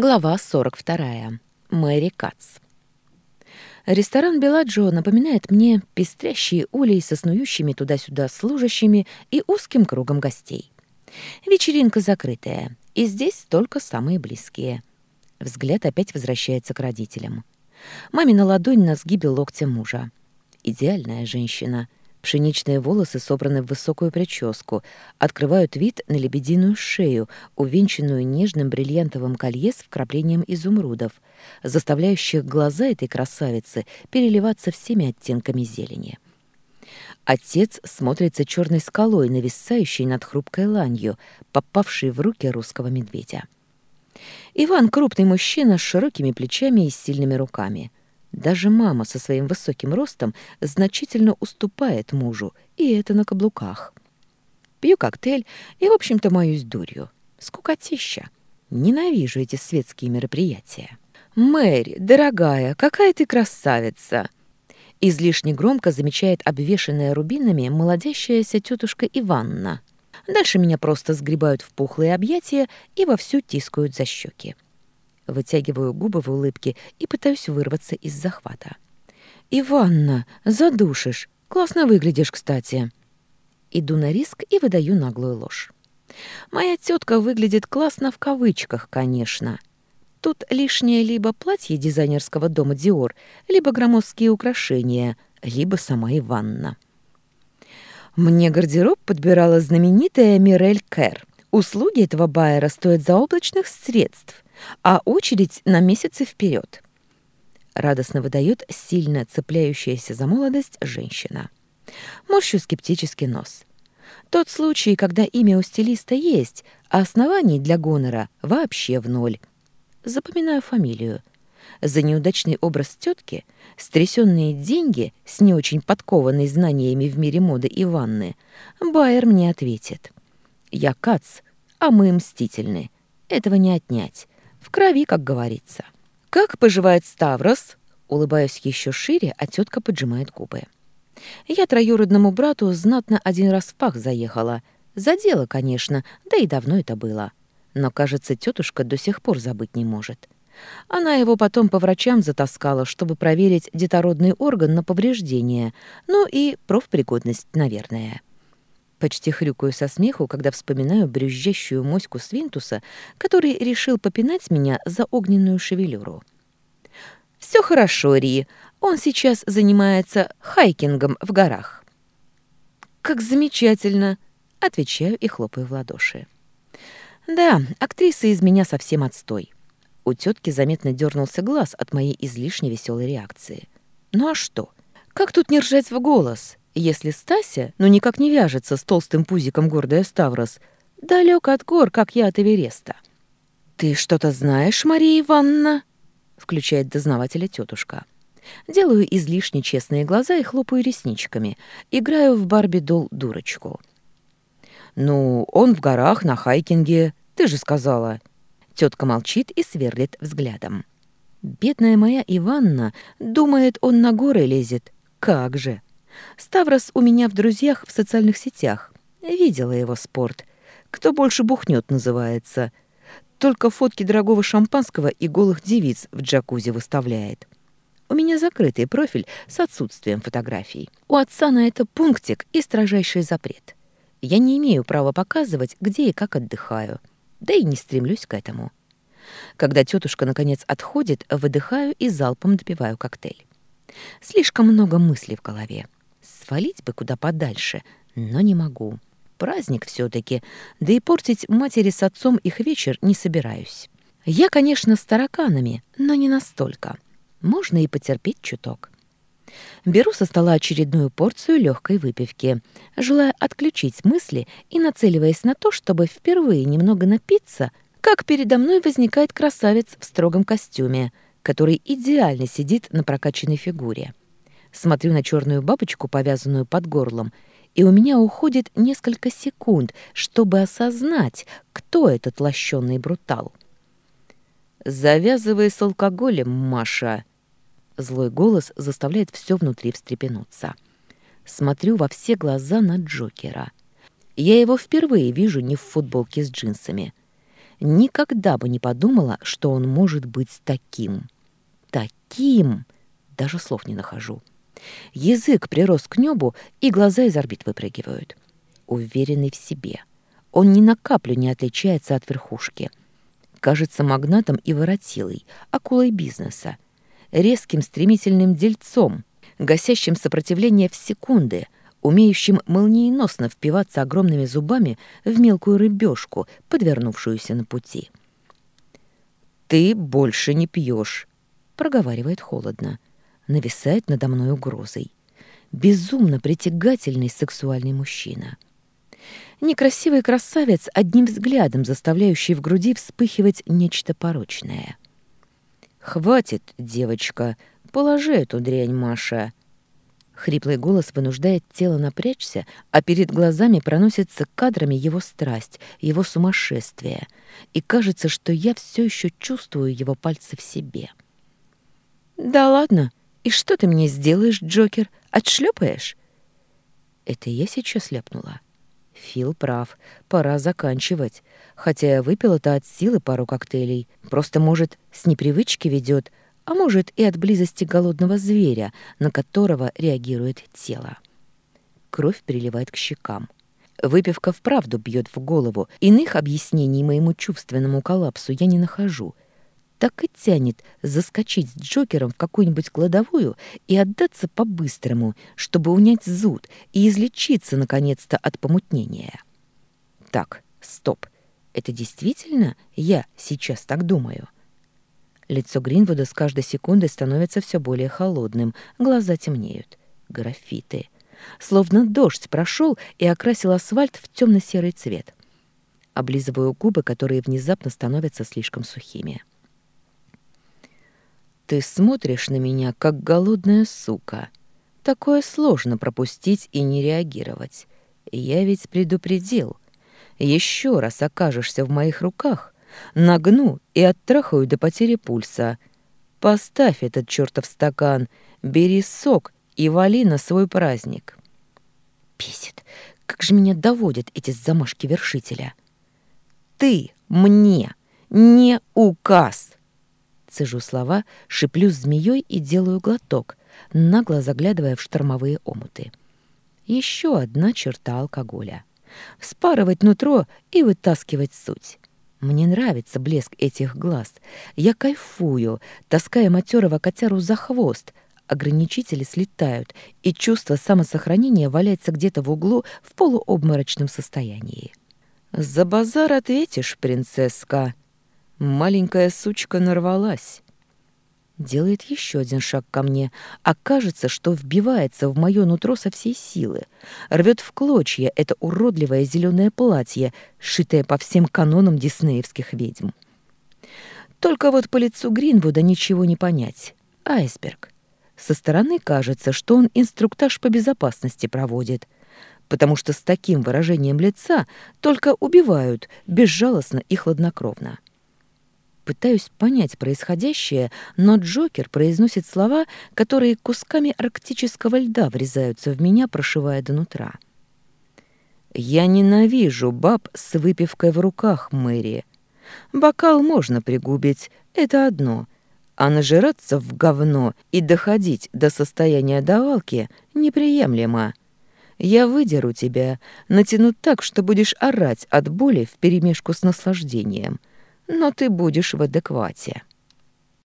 Глава 42. Мэри Кац. Ресторан Беладжо напоминает мне пестрящие улей со снующими туда-сюда служащими и узким кругом гостей. Вечеринка закрытая, и здесь только самые близкие. Взгляд опять возвращается к родителям. Мамина ладонь на сгибе локтя мужа. Идеальная женщина. Пшеничные волосы собраны в высокую прическу, открывают вид на лебединую шею, увенчанную нежным бриллиантовым колье с вкраплением изумрудов, заставляющих глаза этой красавицы переливаться всеми оттенками зелени. Отец смотрится черной скалой, нависающей над хрупкой ланью, попавшей в руки русского медведя. Иван — крупный мужчина с широкими плечами и сильными руками — даже мама со своим высоким ростом значительно уступает мужу, и это на каблуках. Пью коктейль и, в общем-то, моюсь дурью. Скукотища. Ненавижу эти светские мероприятия. «Мэри, дорогая, какая ты красавица!» Излишне громко замечает обвешанная рубинами молодящаяся тетушка Иванна. Дальше меня просто сгребают в пухлые объятия и вовсю тискают за щеки. Вытягиваю губы в улыбке и пытаюсь вырваться из захвата. «Иванна, задушишь! Классно выглядишь, кстати!» Иду на риск и выдаю наглую ложь. Моя тетка выглядит классно в кавычках, конечно. Тут лишнее либо платье дизайнерского дома Диор, либо громоздкие украшения, либо сама Иванна. Мне гардероб подбирала знаменитая Мирель Кэр. Услуги этого байера стоят заоблачных средств а очередь на месяцы вперед. Радостно выдает сильно цепляющаяся за молодость женщина. Морщу скептически нос. Тот случай, когда имя у стилиста есть, а оснований для гонора вообще в ноль. Запоминаю фамилию. За неудачный образ тетки, стрясенные деньги с не очень подкованной знаниями в мире моды и ванны, Байер мне ответит. «Я Кац, а мы мстительны. Этого не отнять. В крови, как говорится. «Как поживает Ставрос?» Улыбаюсь еще шире, а тетка поджимает губы. Я троюродному брату знатно один раз в пах заехала. За дело, конечно, да и давно это было. Но, кажется, тетушка до сих пор забыть не может. Она его потом по врачам затаскала, чтобы проверить детородный орган на повреждение, ну и профпригодность, наверное. Почти хрюкаю со смеху, когда вспоминаю брюзжащую моську свинтуса, который решил попинать меня за огненную шевелюру. «Все хорошо, Ри. Он сейчас занимается хайкингом в горах». «Как замечательно!» — отвечаю и хлопаю в ладоши. «Да, актриса из меня совсем отстой». У тетки заметно дернулся глаз от моей излишне веселой реакции. «Ну а что? Как тут не ржать в голос? Если Стася, ну никак не вяжется с толстым пузиком гордая Ставрос, далек от гор, как я от Эвереста. «Ты что-то знаешь, Мария Ивановна?» — включает дознавателя тетушка. Делаю излишне честные глаза и хлопаю ресничками. Играю в Барби-дол дурочку. «Ну, он в горах, на хайкинге. Ты же сказала». Тетка молчит и сверлит взглядом. «Бедная моя Иванна, думает, он на горы лезет. Как же!» Ставрос у меня в друзьях в социальных сетях. Видела его спорт. Кто больше бухнет, называется. Только фотки дорогого шампанского и голых девиц в джакузи выставляет. У меня закрытый профиль с отсутствием фотографий. У отца на это пунктик и строжайший запрет. Я не имею права показывать, где и как отдыхаю. Да и не стремлюсь к этому. Когда тетушка наконец отходит, выдыхаю и залпом допиваю коктейль. Слишком много мыслей в голове свалить бы куда подальше, но не могу. Праздник все таки да и портить матери с отцом их вечер не собираюсь. Я, конечно, с тараканами, но не настолько. Можно и потерпеть чуток. Беру со стола очередную порцию легкой выпивки, желая отключить мысли и нацеливаясь на то, чтобы впервые немного напиться, как передо мной возникает красавец в строгом костюме, который идеально сидит на прокачанной фигуре. Смотрю на черную бабочку, повязанную под горлом, и у меня уходит несколько секунд, чтобы осознать, кто этот лощенный брутал. «Завязывай с алкоголем, Маша!» Злой голос заставляет все внутри встрепенуться. Смотрю во все глаза на Джокера. Я его впервые вижу не в футболке с джинсами. Никогда бы не подумала, что он может быть таким. Таким! Даже слов не нахожу. Язык прирос к небу, и глаза из орбит выпрыгивают. Уверенный в себе. Он ни на каплю не отличается от верхушки. Кажется магнатом и воротилой, акулой бизнеса. Резким стремительным дельцом, гасящим сопротивление в секунды, умеющим молниеносно впиваться огромными зубами в мелкую рыбешку, подвернувшуюся на пути. «Ты больше не пьешь», — проговаривает холодно нависает надо мной угрозой. Безумно притягательный сексуальный мужчина. Некрасивый красавец, одним взглядом заставляющий в груди вспыхивать нечто порочное. «Хватит, девочка, положи эту дрянь, Маша!» Хриплый голос вынуждает тело напрячься, а перед глазами проносится кадрами его страсть, его сумасшествие, и кажется, что я все еще чувствую его пальцы в себе. «Да ладно!» И что ты мне сделаешь, Джокер? Отшлепаешь? Это я сейчас ляпнула. Фил прав, пора заканчивать. Хотя я выпила-то от силы пару коктейлей. Просто, может, с непривычки ведет, а может и от близости голодного зверя, на которого реагирует тело. Кровь приливает к щекам. Выпивка вправду бьет в голову. Иных объяснений моему чувственному коллапсу я не нахожу — так и тянет заскочить с Джокером в какую-нибудь кладовую и отдаться по-быстрому, чтобы унять зуд и излечиться, наконец-то, от помутнения. Так, стоп. Это действительно я сейчас так думаю? Лицо Гринвуда с каждой секундой становится все более холодным, глаза темнеют. Графиты. Словно дождь прошел и окрасил асфальт в темно-серый цвет облизываю губы, которые внезапно становятся слишком сухими. Ты смотришь на меня, как голодная сука. Такое сложно пропустить и не реагировать. Я ведь предупредил. Еще раз окажешься в моих руках, нагну и оттрахаю до потери пульса. Поставь этот чертов стакан, бери сок и вали на свой праздник. Бесит, как же меня доводят эти замашки вершителя. Ты мне не указ. Цежу слова, шиплю змеей и делаю глоток, нагло заглядывая в штормовые омуты. Еще одна черта алкоголя. спарывать нутро и вытаскивать суть. Мне нравится блеск этих глаз. Я кайфую, таская матерого котяру за хвост. Ограничители слетают, и чувство самосохранения валяется где-то в углу в полуобморочном состоянии. «За базар ответишь, принцесска!» Маленькая сучка нарвалась. Делает еще один шаг ко мне, а кажется, что вбивается в мое нутро со всей силы, рвет в клочья это уродливое зеленое платье, шитое по всем канонам диснеевских ведьм. Только вот по лицу Гринвуда ничего не понять. Айсберг. Со стороны кажется, что он инструктаж по безопасности проводит, потому что с таким выражением лица только убивают безжалостно и хладнокровно. Пытаюсь понять происходящее, но Джокер произносит слова, которые кусками арктического льда врезаются в меня, прошивая до нутра. «Я ненавижу баб с выпивкой в руках, Мэри. Бокал можно пригубить, это одно, а нажираться в говно и доходить до состояния давалки неприемлемо. Я выдеру тебя, натяну так, что будешь орать от боли вперемешку с наслаждением» но ты будешь в адеквате.